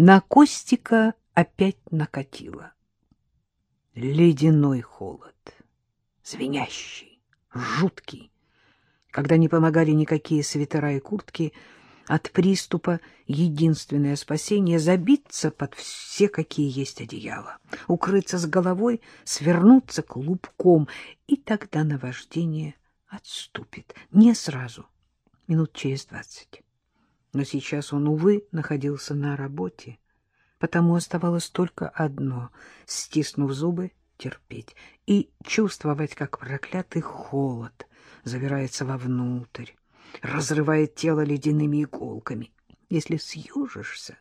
На Костика опять накатило. Ледяной холод, звенящий, жуткий. Когда не помогали никакие свитера и куртки, от приступа единственное спасение — забиться под все, какие есть одеяла, укрыться с головой, свернуться клубком, и тогда наваждение отступит. Не сразу, минут через двадцать. Но сейчас он, увы, находился на работе, потому оставалось только одно — стиснув зубы, терпеть и чувствовать, как проклятый холод забирается вовнутрь, разрывает тело ледяными иголками. Если съежишься,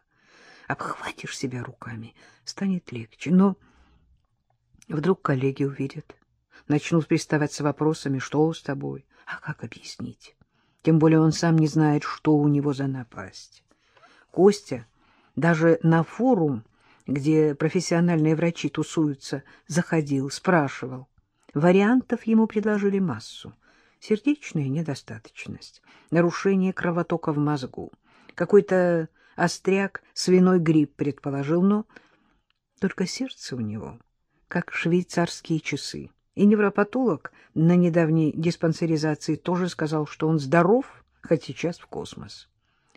обхватишь себя руками, станет легче. Но вдруг коллеги увидят, начнут приставать с вопросами, что с тобой, а как объяснить? Тем более он сам не знает, что у него за напасть. Костя даже на форум, где профессиональные врачи тусуются, заходил, спрашивал. Вариантов ему предложили массу — сердечная недостаточность, нарушение кровотока в мозгу, какой-то остряк, свиной грипп предположил, но только сердце у него, как швейцарские часы. И невропатолог на недавней диспансеризации тоже сказал, что он здоров, хоть сейчас в космос.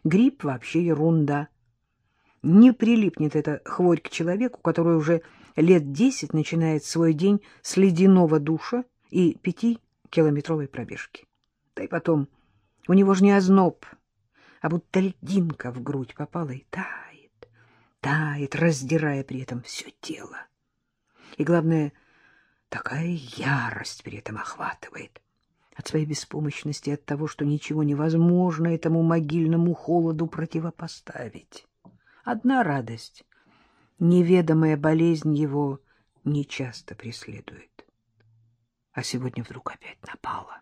Грипп вообще ерунда. Не прилипнет эта хворь к человеку, который уже лет десять начинает свой день с ледяного душа и пяти километровой пробежки. Да и потом, у него же не озноб, а будто льдинка в грудь попала и тает, тает, раздирая при этом все тело. И главное, такая ярость при этом охватывает. От своей беспомощности, от того, что ничего невозможно этому могильному холоду противопоставить. Одна радость — неведомая болезнь его нечасто преследует а сегодня вдруг опять напала.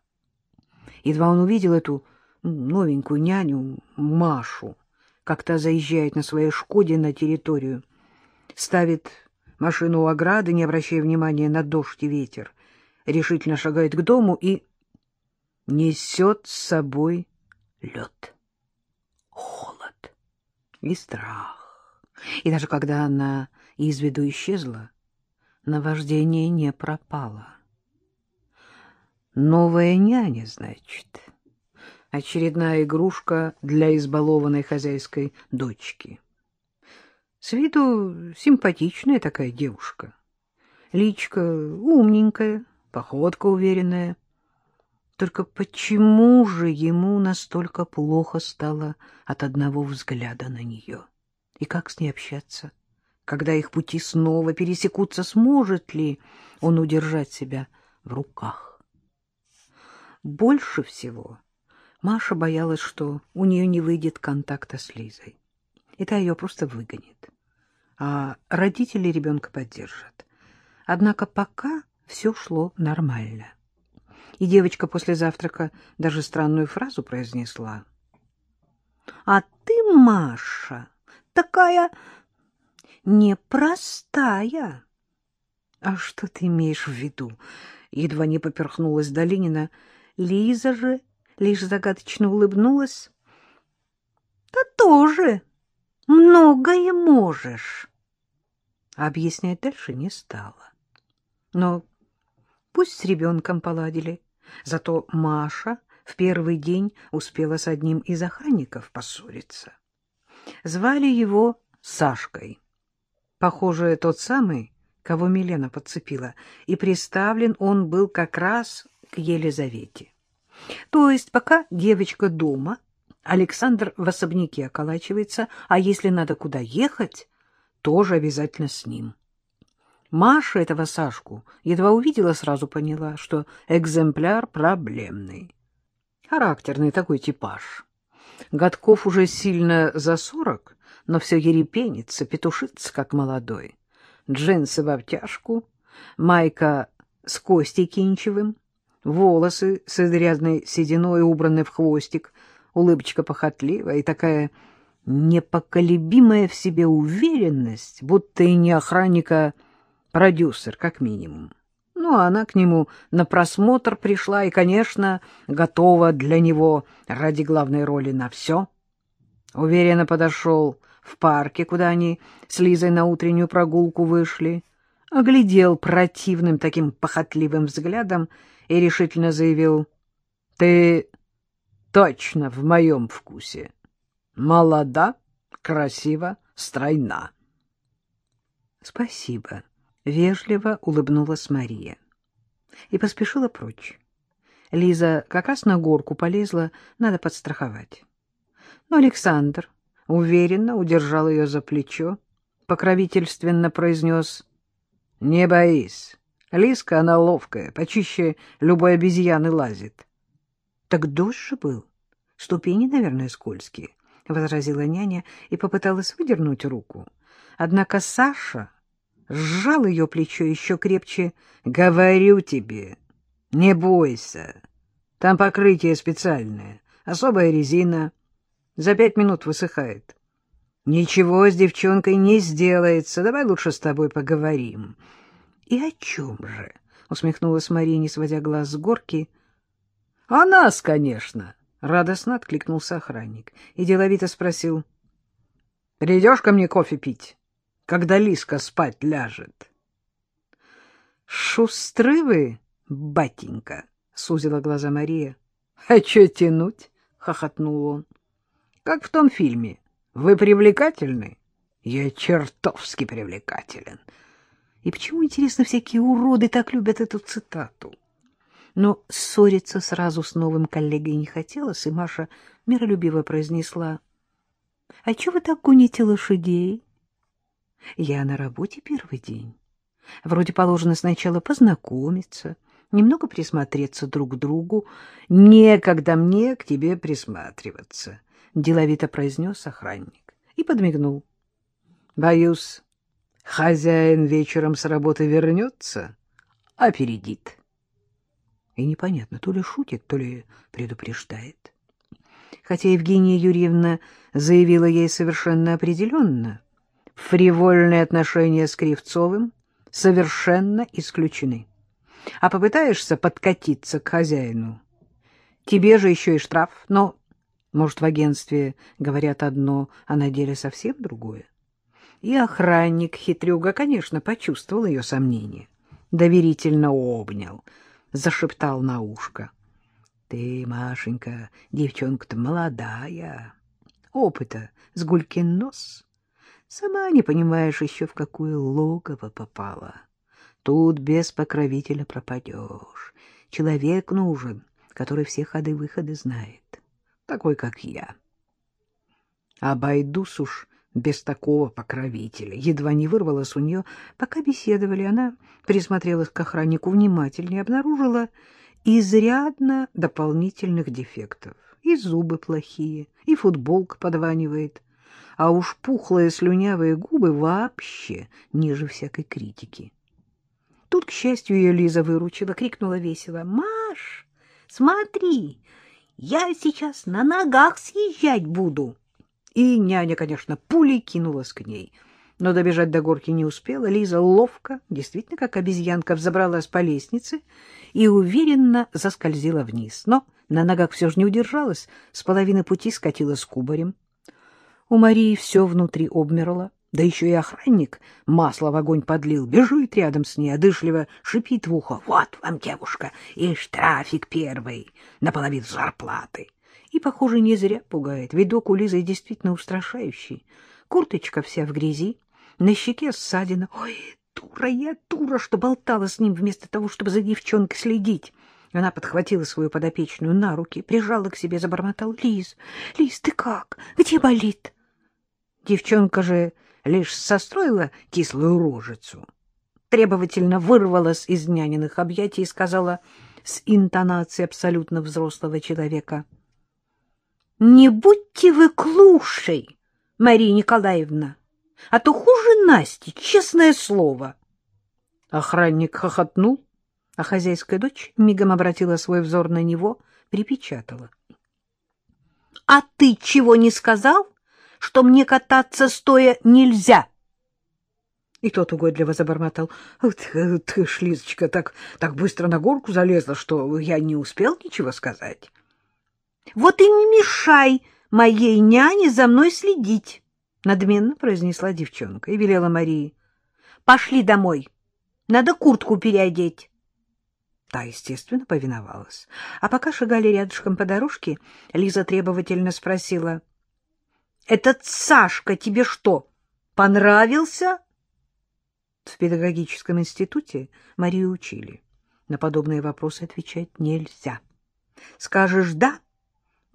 Едва он увидел эту новенькую няню Машу, как та заезжает на своей «Шкоде» на территорию, ставит машину у ограды, не обращая внимания на дождь и ветер, решительно шагает к дому и несет с собой лед, холод и страх. И даже когда она из виду исчезла, наваждение не пропало. Новая няня, значит. Очередная игрушка для избалованной хозяйской дочки. С виду симпатичная такая девушка. Личка умненькая, походка уверенная. Только почему же ему настолько плохо стало от одного взгляда на нее? И как с ней общаться? Когда их пути снова пересекутся, сможет ли он удержать себя в руках? Больше всего Маша боялась, что у нее не выйдет контакта с Лизой. И та ее просто выгонит. А родители ребенка поддержат. Однако пока все шло нормально. И девочка после завтрака даже странную фразу произнесла. — А ты, Маша, такая непростая. — А что ты имеешь в виду? Едва не поперхнулась Долинина. — Лиза же лишь загадочно улыбнулась. — Да тоже многое можешь. объяснять дальше не стала. Но пусть с ребенком поладили. Зато Маша в первый день успела с одним из охранников поссориться. Звали его Сашкой. Похоже, тот самый, кого Милена подцепила, и приставлен он был как раз к Елизавете. То есть пока девочка дома, Александр в особняке околачивается, а если надо куда ехать, тоже обязательно с ним. Маша этого Сашку едва увидела, сразу поняла, что экземпляр проблемный. Характерный такой типаж. Годков уже сильно за сорок, но все ерепенится, петушится, как молодой. Джинсы в обтяжку, майка с Костей Кинчевым — волосы с изрядной сединой убраны в хвостик, улыбочка похотливая и такая непоколебимая в себе уверенность, будто и не охранника, продюсер, как минимум. Ну, а она к нему на просмотр пришла и, конечно, готова для него ради главной роли на все. Уверенно подошел в парке, куда они с Лизой на утреннюю прогулку вышли, оглядел противным таким похотливым взглядом и решительно заявил, «Ты точно в моем вкусе. Молода, красива, стройна». «Спасибо», — вежливо улыбнулась Мария и поспешила прочь. Лиза как раз на горку полезла, надо подстраховать. Но Александр уверенно удержал ее за плечо, покровительственно произнес «Не боись, Лизка она ловкая, почище любой обезьяны лазит». «Так дождь же был, ступени, наверное, скользкие», — возразила няня и попыталась выдернуть руку. Однако Саша сжал ее плечо еще крепче. «Говорю тебе, не бойся, там покрытие специальное, особая резина». За пять минут высыхает. Ничего с девчонкой не сделается. Давай лучше с тобой поговорим. — И о чем же? — усмехнулась Мария, не сводя глаз с горки. — О нас, конечно! — радостно откликнулся охранник и деловито спросил. — Придешь ко мне кофе пить, когда Лиска спать ляжет? — Шустры вы, батенька! — сузила глаза Мария. — А что тянуть? — хохотнул он. Как в том фильме. Вы привлекательны? Я чертовски привлекателен. И почему, интересно, всякие уроды так любят эту цитату? Но ссориться сразу с новым коллегой не хотелось, и Маша миролюбиво произнесла. — А чего вы так гоните лошадей? — Я на работе первый день. Вроде положено сначала познакомиться, немного присмотреться друг к другу. Некогда мне к тебе присматриваться. — деловито произнес охранник и подмигнул. — Боюсь, хозяин вечером с работы вернется, опередит. И непонятно, то ли шутит, то ли предупреждает. Хотя Евгения Юрьевна заявила ей совершенно определенно, фривольные отношения с Кривцовым совершенно исключены. А попытаешься подкатиться к хозяину, тебе же еще и штраф, но может, в агентстве говорят одно, а на деле совсем другое? И охранник хитрюга, конечно, почувствовал ее сомнение. Доверительно обнял, зашептал на ушко. — Ты, Машенька, девчонка-то молодая. Опыта с гулькин нос. Сама не понимаешь еще, в какое логово попала. Тут без покровителя пропадешь. Человек нужен, который все ходы-выходы знает такой, как я. Обойдусь уж без такого покровителя. Едва не вырвалась у нее. Пока беседовали, она присмотрелась к охраннику внимательнее, обнаружила изрядно дополнительных дефектов. И зубы плохие, и футболка подванивает, а уж пухлые слюнявые губы вообще ниже всякой критики. Тут, к счастью, ее Лиза выручила, крикнула весело. — Маш, смотри, я сейчас на ногах съезжать буду. И няня, конечно, пулей кинулась к ней. Но добежать до горки не успела. Лиза ловко, действительно как обезьянка, взобралась по лестнице и уверенно заскользила вниз. Но на ногах все же не удержалась, с половины пути скатилась кубарем. У Марии все внутри обмерло. Да еще и охранник масло в огонь подлил, бежит рядом с ней, одышливо шипит в ухо. «Вот вам, девушка, и штрафик первый, наполовину зарплаты». И, похоже, не зря пугает. Видок у Лизы действительно устрашающий. Курточка вся в грязи, на щеке ссадина. Ой, дура я, дура, что болтала с ним вместо того, чтобы за девчонкой следить. Она подхватила свою подопечную на руки, прижала к себе, забормотала. — Лиз, Лиз, ты как? Где болит? Девчонка же лишь состроила кислую рожицу, требовательно вырвалась из няниных объятий и сказала с интонацией абсолютно взрослого человека. — Не будьте вы клушей, Мария Николаевна, а то хуже Насти, честное слово. Охранник хохотнул, а хозяйская дочь мигом обратила свой взор на него, припечатала. — А ты чего не сказал? что мне кататься стоя нельзя. И тот угодливо забормотал. — Ты, ты Шлизочка, так, так быстро на горку залезла, что я не успел ничего сказать. — Вот и не мешай моей няне за мной следить, — надменно произнесла девчонка и велела Марии. — Пошли домой. Надо куртку переодеть. Та, естественно, повиновалась. А пока шагали рядышком по дорожке, Лиза требовательно спросила. — Этот Сашка тебе что, понравился? В педагогическом институте Марию учили. На подобные вопросы отвечать нельзя. Скажешь «да»,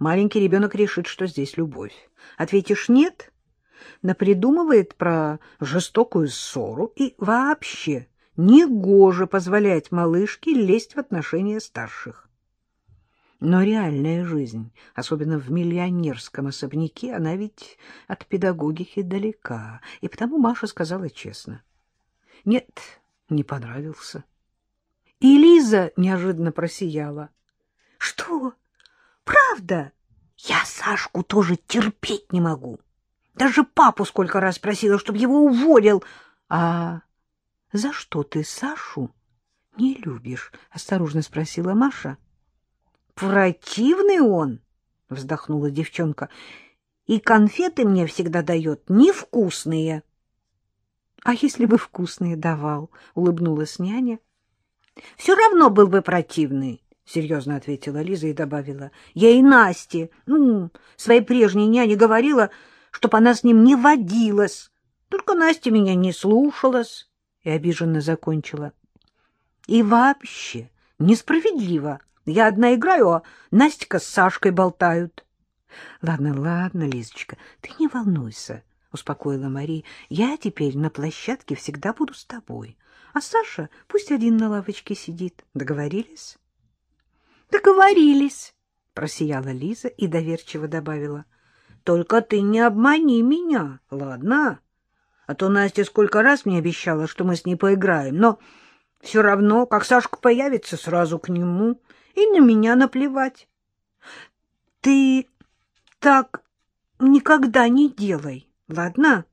маленький ребенок решит, что здесь любовь. Ответишь «нет», напридумывает про жестокую ссору и вообще негоже позволять малышке лезть в отношения старших. Но реальная жизнь, особенно в миллионерском особняке, она ведь от педагогики далека, и потому Маша сказала честно. Нет, не понравился. И Лиза неожиданно просияла. — Что? Правда? Я Сашку тоже терпеть не могу. Даже папу сколько раз просила, чтобы его уволил. — А за что ты Сашу не любишь? — осторожно спросила Маша. — Противный он, — вздохнула девчонка, — и конфеты мне всегда дает невкусные. — А если бы вкусные давал? — улыбнулась няня. — Все равно был бы противный, — серьезно ответила Лиза и добавила. — Я и Насте, ну, своей прежней няне говорила чтоб она с ним не водилась. Только Настя меня не слушалась. И обиженно закончила. И вообще несправедливо. Я одна играю, а Настя с Сашкой болтают. — Ладно, ладно, Лизочка, ты не волнуйся, — успокоила Мария. — Я теперь на площадке всегда буду с тобой. А Саша пусть один на лавочке сидит. Договорились? — Договорились, — просияла Лиза и доверчиво добавила. Только ты не обмани меня, ладно? А то Настя сколько раз мне обещала, что мы с ней поиграем, но все равно, как Сашка появится, сразу к нему, и на меня наплевать. Ты так никогда не делай, ладно?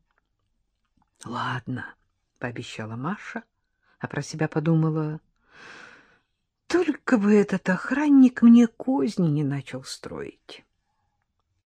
— Ладно, — пообещала Маша, а про себя подумала, только бы этот охранник мне козни не начал строить.